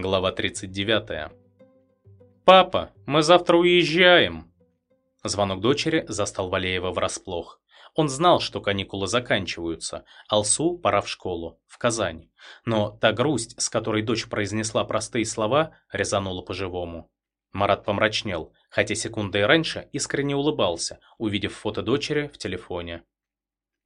Глава 39. «Папа, мы завтра уезжаем!» Звонок дочери застал Валеева врасплох. Он знал, что каникулы заканчиваются, Алсу пора в школу, в Казань. Но та грусть, с которой дочь произнесла простые слова, резанула по-живому. Марат помрачнел, хотя секундой раньше искренне улыбался, увидев фото дочери в телефоне.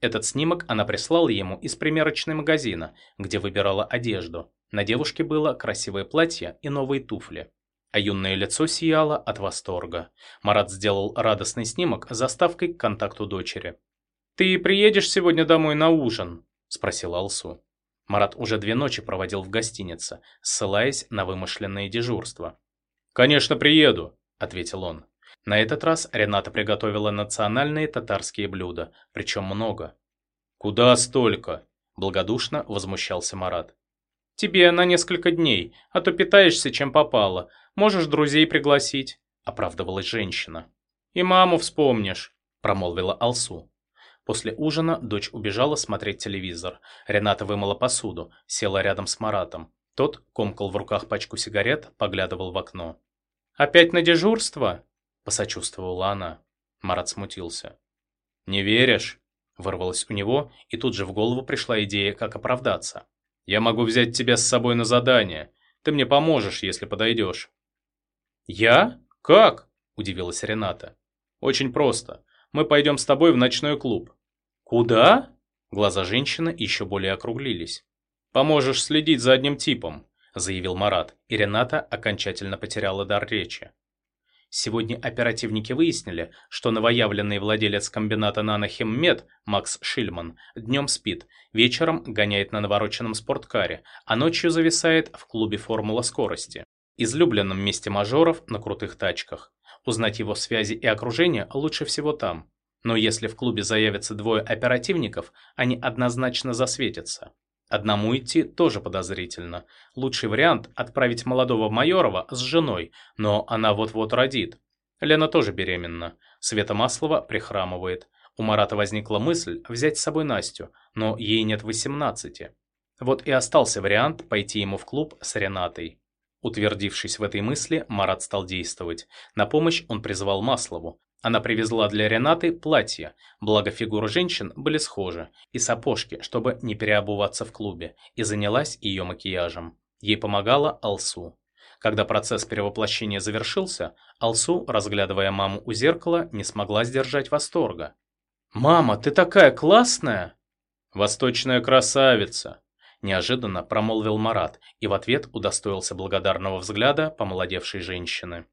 Этот снимок она прислала ему из примерочной магазина, где выбирала одежду. На девушке было красивое платье и новые туфли. А юное лицо сияло от восторга. Марат сделал радостный снимок с заставкой к контакту дочери. «Ты приедешь сегодня домой на ужин?» – спросил Алсу. Марат уже две ночи проводил в гостинице, ссылаясь на вымышленные дежурства. «Конечно, приеду», – ответил он. На этот раз Рената приготовила национальные татарские блюда, причем много. «Куда столько?» – благодушно возмущался Марат. «Тебе на несколько дней, а то питаешься чем попало. Можешь друзей пригласить», – оправдывалась женщина. «И маму вспомнишь», – промолвила Алсу. После ужина дочь убежала смотреть телевизор. Рената вымыла посуду, села рядом с Маратом. Тот комкал в руках пачку сигарет, поглядывал в окно. «Опять на дежурство?» – посочувствовала она. Марат смутился. «Не веришь?» – вырвалось у него, и тут же в голову пришла идея, как оправдаться. «Я могу взять тебя с собой на задание. Ты мне поможешь, если подойдешь». «Я? Как?» – удивилась Рената. «Очень просто. Мы пойдем с тобой в ночной клуб». «Куда?» Глаза женщины еще более округлились. «Поможешь следить за одним типом», – заявил Марат, и Рената окончательно потеряла дар речи. Сегодня оперативники выяснили, что новоявленный владелец комбината «Нанохиммед» Макс Шильман днем спит, вечером гоняет на навороченном спорткаре, а ночью зависает в клубе «Формула скорости», излюбленном месте мажоров на крутых тачках. Узнать его связи и окружение лучше всего там. Но если в клубе заявятся двое оперативников, они однозначно засветятся. Одному идти тоже подозрительно. Лучший вариант – отправить молодого Майорова с женой, но она вот-вот родит. Лена тоже беременна. Света Маслова прихрамывает. У Марата возникла мысль взять с собой Настю, но ей нет 18. Вот и остался вариант пойти ему в клуб с Ренатой. Утвердившись в этой мысли, Марат стал действовать. На помощь он призвал Маслову. Она привезла для Ренаты платье, благо фигуры женщин были схожи, и сапожки, чтобы не переобуваться в клубе, и занялась ее макияжем. Ей помогала Алсу. Когда процесс перевоплощения завершился, Алсу, разглядывая маму у зеркала, не смогла сдержать восторга. «Мама, ты такая классная!» «Восточная красавица!» Неожиданно промолвил Марат и в ответ удостоился благодарного взгляда помолодевшей женщины.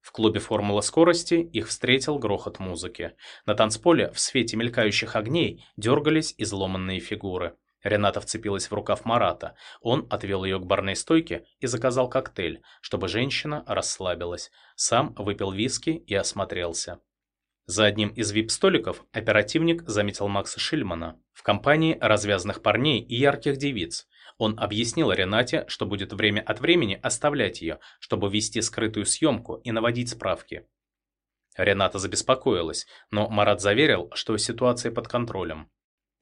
В клубе «Формула скорости» их встретил грохот музыки. На танцполе в свете мелькающих огней дергались изломанные фигуры. Рената вцепилась в рукав Марата. Он отвел ее к барной стойке и заказал коктейль, чтобы женщина расслабилась. Сам выпил виски и осмотрелся. За одним из вип-столиков оперативник заметил Макса Шильмана в компании развязанных парней и ярких девиц. Он объяснил Ренате, что будет время от времени оставлять ее, чтобы вести скрытую съемку и наводить справки. Рената забеспокоилась, но Марат заверил, что ситуация под контролем.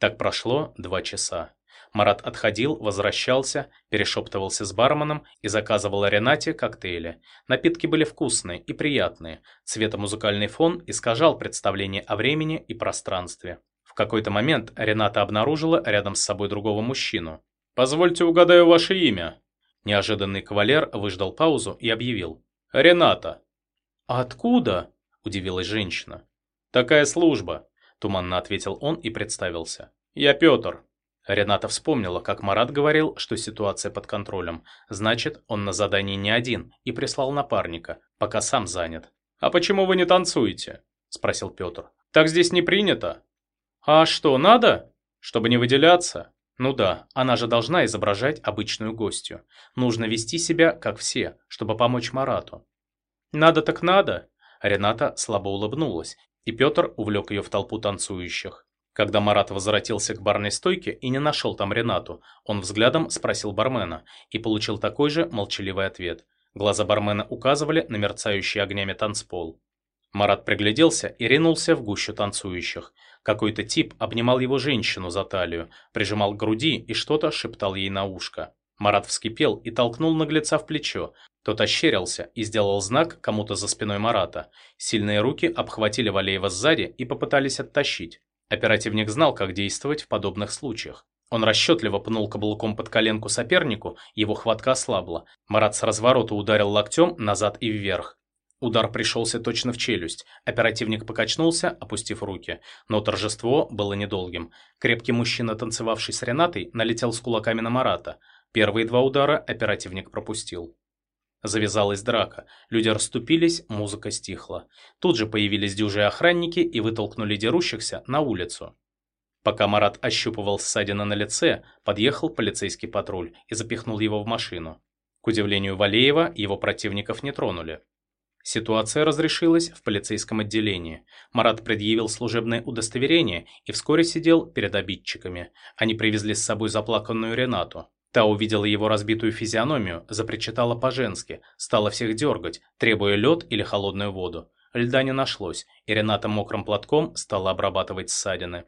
Так прошло два часа. Марат отходил, возвращался, перешептывался с барменом и заказывал Ренате коктейли. Напитки были вкусные и приятные. Цветомузыкальный фон искажал представление о времени и пространстве. В какой-то момент Рената обнаружила рядом с собой другого мужчину. «Позвольте угадаю ваше имя». Неожиданный кавалер выждал паузу и объявил. «Рената». «А откуда?» – удивилась женщина. «Такая служба», – туманно ответил он и представился. «Я Петр». Рената вспомнила, как Марат говорил, что ситуация под контролем. Значит, он на задании не один и прислал напарника, пока сам занят. «А почему вы не танцуете?» – спросил Петр. «Так здесь не принято». «А что, надо? Чтобы не выделяться?» Ну да, она же должна изображать обычную гостью. Нужно вести себя, как все, чтобы помочь Марату. Надо так надо. Рената слабо улыбнулась, и Петр увлек ее в толпу танцующих. Когда Марат возвратился к барной стойке и не нашел там Ренату, он взглядом спросил бармена и получил такой же молчаливый ответ. Глаза бармена указывали на мерцающий огнями танцпол. Марат пригляделся и ринулся в гущу танцующих. Какой-то тип обнимал его женщину за талию, прижимал к груди и что-то шептал ей на ушко. Марат вскипел и толкнул наглеца в плечо. Тот ощерился и сделал знак кому-то за спиной Марата. Сильные руки обхватили Валеева сзади и попытались оттащить. Оперативник знал, как действовать в подобных случаях. Он расчетливо пнул каблуком под коленку сопернику, его хватка ослабла. Марат с разворота ударил локтем назад и вверх. Удар пришелся точно в челюсть. Оперативник покачнулся, опустив руки. Но торжество было недолгим. Крепкий мужчина, танцевавший с Ренатой, налетел с кулаками на Марата. Первые два удара оперативник пропустил. Завязалась драка. Люди расступились, музыка стихла. Тут же появились дюжие охранники и вытолкнули дерущихся на улицу. Пока Марат ощупывал ссадины на лице, подъехал полицейский патруль и запихнул его в машину. К удивлению Валеева, его противников не тронули. Ситуация разрешилась в полицейском отделении. Марат предъявил служебное удостоверение и вскоре сидел перед обидчиками. Они привезли с собой заплаканную Ренату. Та увидела его разбитую физиономию, запричитала по-женски, стала всех дергать, требуя лед или холодную воду. Льда не нашлось, и Рената мокрым платком стала обрабатывать ссадины.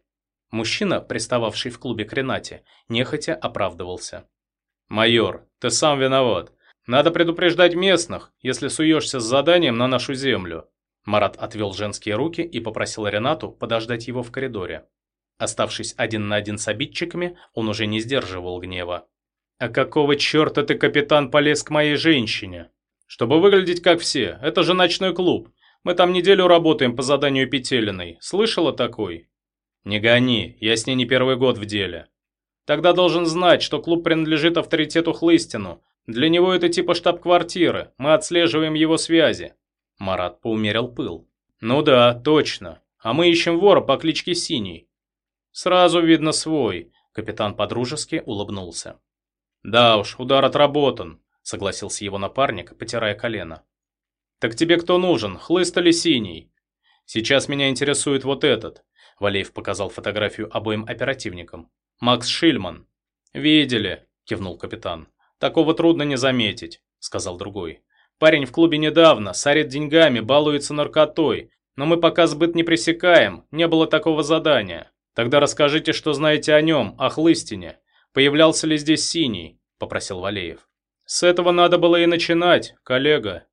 Мужчина, пристававший в клубе к Ренате, нехотя оправдывался. «Майор, ты сам виноват. Надо предупреждать местных, если суешься с заданием на нашу землю». Марат отвел женские руки и попросил Ренату подождать его в коридоре. Оставшись один на один с обидчиками, он уже не сдерживал гнева. «А какого черта ты, капитан, полез к моей женщине?» «Чтобы выглядеть как все, это же ночной клуб. Мы там неделю работаем по заданию Петелиной. Слышала такой?» «Не гони, я с ней не первый год в деле». «Тогда должен знать, что клуб принадлежит авторитету Хлыстину. Для него это типа штаб-квартиры, мы отслеживаем его связи». Марат поумерил пыл. «Ну да, точно. А мы ищем вора по кличке Синий». «Сразу видно свой», — капитан подружески улыбнулся. «Да уж, удар отработан», — согласился его напарник, потирая колено. «Так тебе кто нужен, хлыст или синий?» «Сейчас меня интересует вот этот», Валеев показал фотографию обоим оперативникам. «Макс Шильман». «Видели», – кивнул капитан. «Такого трудно не заметить», – сказал другой. «Парень в клубе недавно, сорит деньгами, балуется наркотой. Но мы пока сбыт не пресекаем, не было такого задания. Тогда расскажите, что знаете о нем, о Хлыстине. Появлялся ли здесь Синий?» – попросил Валеев. «С этого надо было и начинать, коллега»,